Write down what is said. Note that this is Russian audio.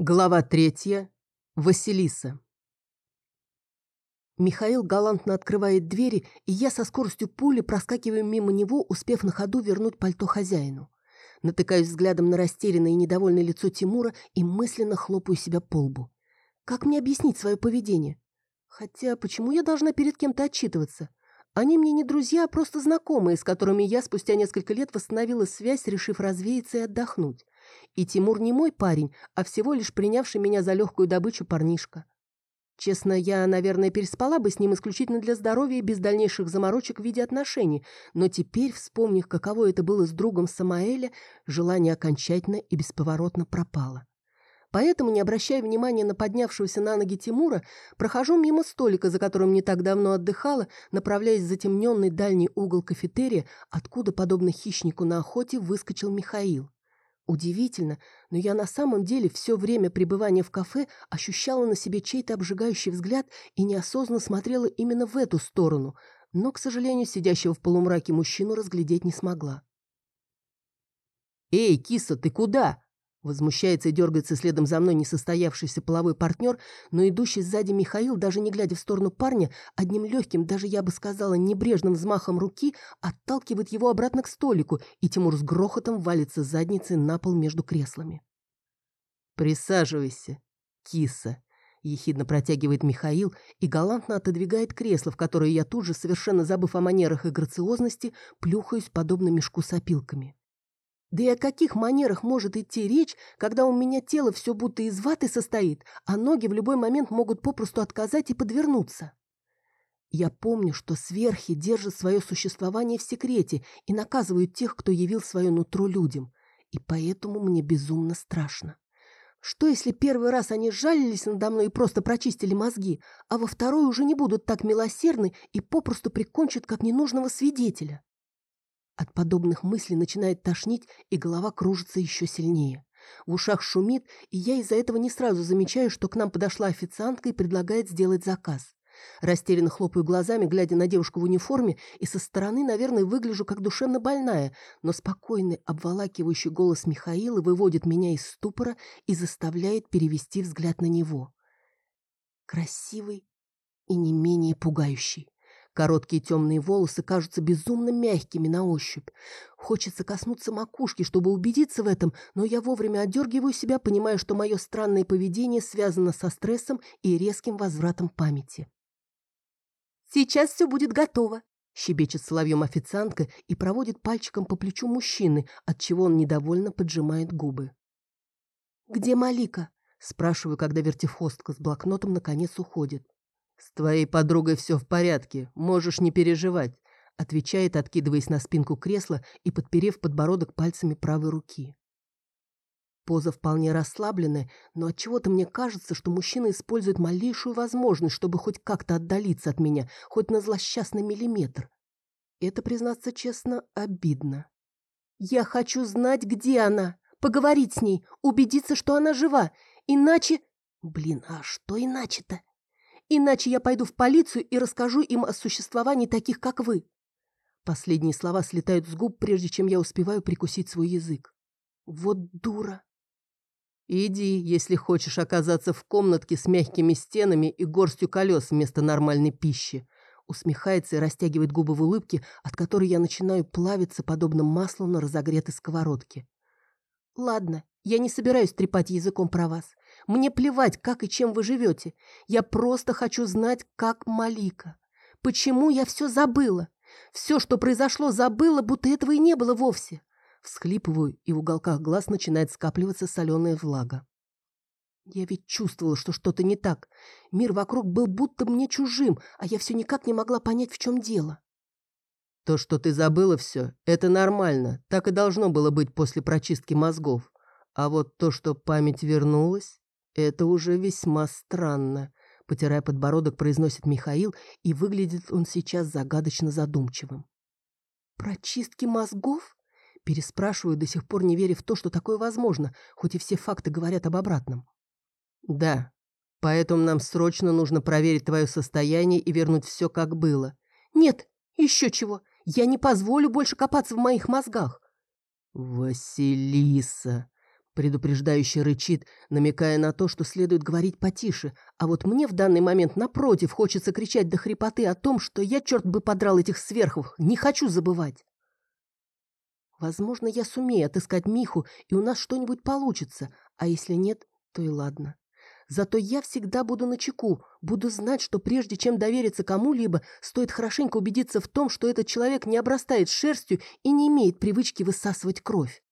Глава третья. Василиса. Михаил галантно открывает двери, и я со скоростью пули проскакиваю мимо него, успев на ходу вернуть пальто хозяину. Натыкаюсь взглядом на растерянное и недовольное лицо Тимура и мысленно хлопаю себя по лбу. Как мне объяснить свое поведение? Хотя, почему я должна перед кем-то отчитываться? Они мне не друзья, а просто знакомые, с которыми я спустя несколько лет восстановила связь, решив развеяться и отдохнуть. И Тимур не мой парень, а всего лишь принявший меня за легкую добычу парнишка. Честно, я, наверное, переспала бы с ним исключительно для здоровья и без дальнейших заморочек в виде отношений, но теперь, вспомнив, каково это было с другом Самаэля, желание окончательно и бесповоротно пропало. Поэтому, не обращая внимания на поднявшегося на ноги Тимура, прохожу мимо столика, за которым не так давно отдыхала, направляясь в затемненный дальний угол кафетерия, откуда, подобно хищнику на охоте, выскочил Михаил. Удивительно, но я на самом деле все время пребывания в кафе ощущала на себе чей-то обжигающий взгляд и неосознанно смотрела именно в эту сторону, но, к сожалению, сидящего в полумраке мужчину разглядеть не смогла. «Эй, киса, ты куда?» Возмущается и дергается следом за мной несостоявшийся половой партнер, но идущий сзади Михаил, даже не глядя в сторону парня, одним легким, даже я бы сказала, небрежным взмахом руки отталкивает его обратно к столику, и Тимур с грохотом валится задницей на пол между креслами. «Присаживайся, киса», — ехидно протягивает Михаил и галантно отодвигает кресло, в которое я тут же, совершенно забыв о манерах и грациозности, плюхаюсь подобно мешку с опилками. Да и о каких манерах может идти речь, когда у меня тело все будто из ваты состоит, а ноги в любой момент могут попросту отказать и подвернуться? Я помню, что сверхи держат свое существование в секрете и наказывают тех, кто явил свое нутро людям, и поэтому мне безумно страшно. Что, если первый раз они жалились надо мной и просто прочистили мозги, а во второй уже не будут так милосердны и попросту прикончат как ненужного свидетеля? От подобных мыслей начинает тошнить, и голова кружится еще сильнее. В ушах шумит, и я из-за этого не сразу замечаю, что к нам подошла официантка и предлагает сделать заказ. Растерянно хлопаю глазами, глядя на девушку в униформе, и со стороны, наверное, выгляжу как душевно больная, но спокойный, обволакивающий голос Михаила выводит меня из ступора и заставляет перевести взгляд на него. Красивый и не менее пугающий. Короткие темные волосы кажутся безумно мягкими на ощупь. Хочется коснуться макушки, чтобы убедиться в этом, но я вовремя отдергиваю себя, понимая, что мое странное поведение связано со стрессом и резким возвратом памяти. «Сейчас все будет готово», — щебечет соловьем официантка и проводит пальчиком по плечу мужчины, отчего он недовольно поджимает губы. «Где Малика?» — спрашиваю, когда вертихостка с блокнотом наконец уходит. «С твоей подругой все в порядке, можешь не переживать», отвечает, откидываясь на спинку кресла и подперев подбородок пальцами правой руки. Поза вполне расслабленная, но от чего то мне кажется, что мужчина использует малейшую возможность, чтобы хоть как-то отдалиться от меня, хоть на злосчастный миллиметр. Это, признаться честно, обидно. «Я хочу знать, где она, поговорить с ней, убедиться, что она жива, иначе...» «Блин, а что иначе-то?» Иначе я пойду в полицию и расскажу им о существовании таких, как вы. Последние слова слетают с губ, прежде чем я успеваю прикусить свой язык. Вот дура. Иди, если хочешь оказаться в комнатке с мягкими стенами и горстью колес вместо нормальной пищи. Усмехается и растягивает губы в улыбке, от которой я начинаю плавиться, подобно маслу на разогретой сковородке. Ладно, я не собираюсь трепать языком про вас. Мне плевать, как и чем вы живете. Я просто хочу знать, как Малика. Почему я все забыла? Все, что произошло, забыла, будто этого и не было вовсе. Всхлипываю, и в уголках глаз начинает скапливаться соленая влага. Я ведь чувствовала, что что-то не так. Мир вокруг был будто мне чужим, а я все никак не могла понять, в чем дело. То, что ты забыла все, это нормально. Так и должно было быть после прочистки мозгов. А вот то, что память вернулась, «Это уже весьма странно», — потирая подбородок, произносит Михаил, и выглядит он сейчас загадочно задумчивым. «Прочистки мозгов?» Переспрашиваю, до сих пор не веря в то, что такое возможно, хоть и все факты говорят об обратном. «Да, поэтому нам срочно нужно проверить твое состояние и вернуть все, как было». «Нет, еще чего. Я не позволю больше копаться в моих мозгах». «Василиса», Предупреждающе рычит, намекая на то, что следует говорить потише, а вот мне в данный момент, напротив, хочется кричать до хрипоты о том, что я, черт бы подрал этих сверхов, не хочу забывать. Возможно, я сумею отыскать Миху, и у нас что-нибудь получится, а если нет, то и ладно. Зато я всегда буду на чеку, буду знать, что прежде чем довериться кому-либо, стоит хорошенько убедиться в том, что этот человек не обрастает шерстью и не имеет привычки высасывать кровь.